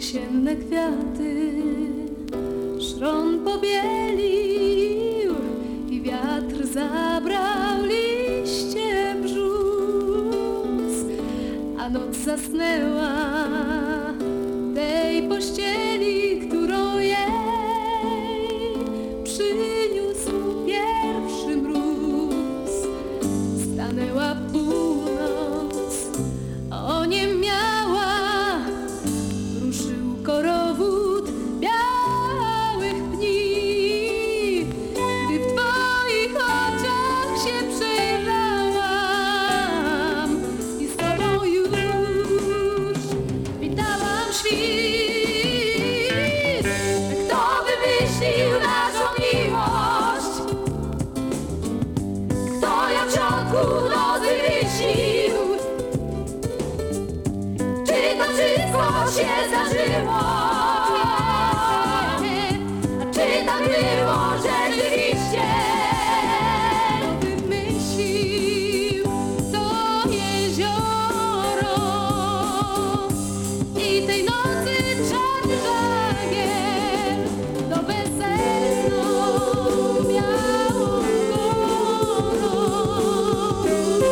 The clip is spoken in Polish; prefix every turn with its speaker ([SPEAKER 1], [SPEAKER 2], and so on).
[SPEAKER 1] jesienne kwiaty szron pobielił i wiatr zabrał liście brzus, a noc zasnęła.